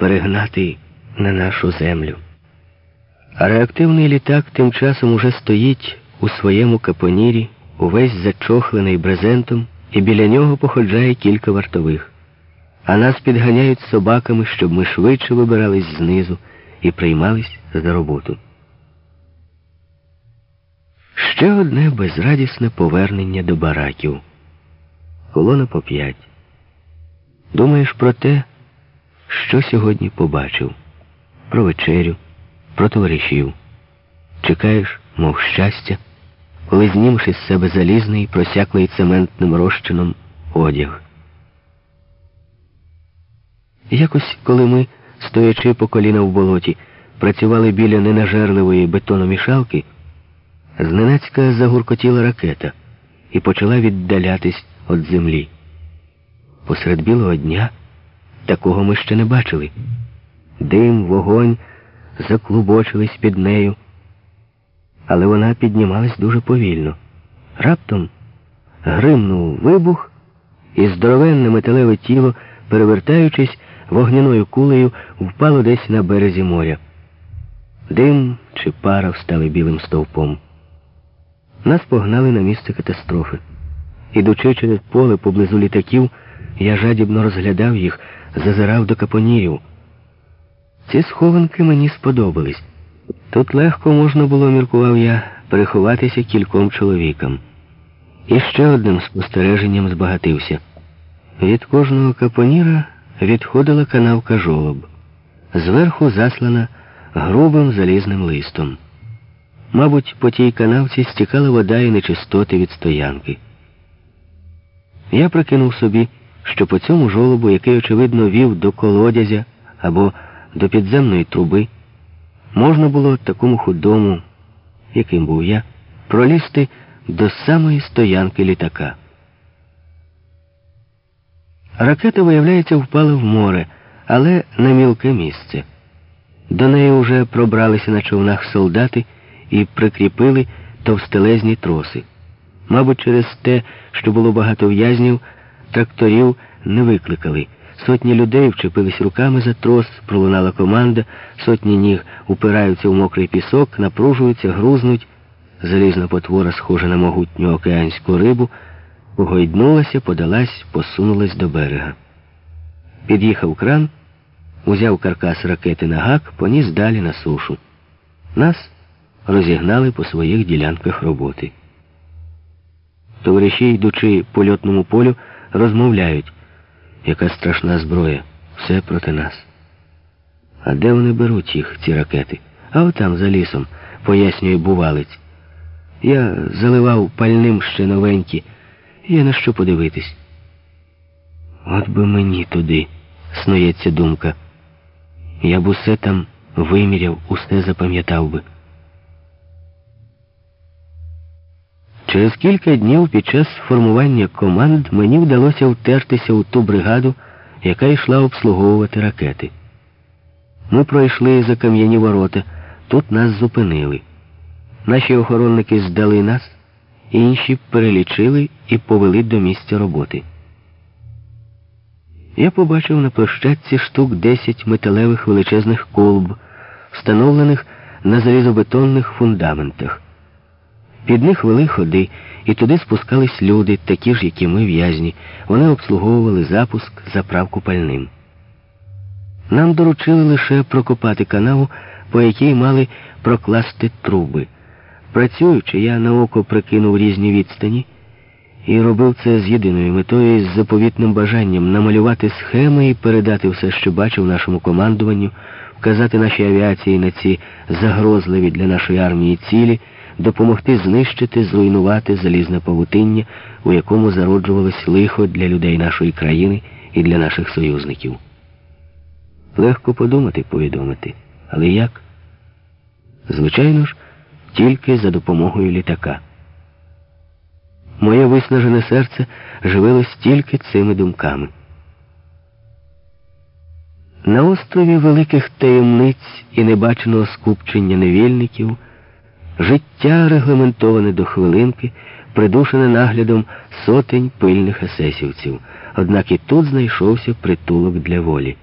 перегнати на нашу землю. А реактивний літак тим часом уже стоїть у своєму капонірі, увесь зачохлений брезентом, і біля нього походжає кілька вартових. А нас підганяють собаками, щоб ми швидше вибирались знизу і приймались за роботу. Ще одне безрадісне повернення до бараків. Колона по п'ять. Думаєш про те, що сьогодні побачив, про вечерю, про товаришів. Чекаєш, мов щастя, коли знімеш із себе залізний, просяклий цементним розчином одяг. Якось, коли ми, стоячи по коліна в болоті, працювали біля ненажерливої бетономішалки, зненацька загуркотіла ракета і почала віддалятись від землі. Посеред білого дня такого ми ще не бачили. Дим, вогонь заклубочились під нею, але вона піднімалась дуже повільно. Раптом гримнув вибух, і здоровенне металеве тіло, перевертаючись вогняною кулею, впало десь на березі моря. Дим чи пара встали білим стовпом. Нас погнали на місце катастрофи. Ідучи через поле поблизу літаків, я жадібно розглядав їх, зазирав до капонірів. Ці схованки мені сподобались. Тут легко можна було, міркував я, переховатися кільком чоловікам. І ще одним спостереженням збагатився. Від кожного капоніра відходила канавка жолоб, зверху заслана грубим залізним листом. Мабуть, по тій канавці стікала вода і нечистоти від стоянки. Я прикинув собі, що по цьому жолобу, який, очевидно, вів до колодязя або до підземної труби, можна було такому худому, яким був я, пролізти до самої стоянки літака. Ракета, виявляється, впала в море, але на мілке місце. До неї вже пробралися на човнах солдати і прикріпили товстелезні троси. Мабуть, через те, що було багато в'язнів, тракторів не викликали. Сотні людей вчепились руками за трос, пролунала команда, сотні ніг упираються в мокрий пісок, напружуються, грузнуть. Залізна потвора, схожа на могутню океанську рибу, погойднулася, подалась, посунулась до берега. Під'їхав кран, узяв каркас ракети на гак, поніс далі на сушу. Нас розігнали по своїх ділянках роботи. Товариші, йдучи по льотному полю, розмовляють, яка страшна зброя, все проти нас. А де вони беруть їх, ці ракети? А отам, за лісом, пояснює бувалець. Я заливав пальним ще новенькі, є на що подивитись. От би мені туди, снується думка. Я б усе там виміряв, усе запам'ятав би. Через кілька днів під час формування команд мені вдалося втертися у ту бригаду, яка йшла обслуговувати ракети. Ми пройшли за кам'яні ворота, тут нас зупинили. Наші охоронники здали нас, інші перелічили і повели до місця роботи. Я побачив на площадці штук 10 металевих величезних колб, встановлених на залізобетонних фундаментах. Під них вели ходи, і туди спускались люди, такі ж, як і ми в'язні. Вони обслуговували запуск, заправку пальним. Нам доручили лише прокопати канаву, по якій мали прокласти труби. Працюючи, я на око прикинув різні відстані і робив це з єдиною метою і з заповітним бажанням намалювати схеми і передати все, що бачив нашому командуванню, вказати нашій авіації на ці загрозливі для нашої армії цілі допомогти знищити, зруйнувати залізне павутиння, у якому зароджувалось лихо для людей нашої країни і для наших союзників. Легко подумати, повідомити. Але як? Звичайно ж, тільки за допомогою літака. Моє виснажене серце живилось тільки цими думками. На острові великих таємниць і небаченого скупчення невільників. Життя регламентоване до хвилинки, придушене наглядом сотень пильних есесівців. Однак і тут знайшовся притулок для волі.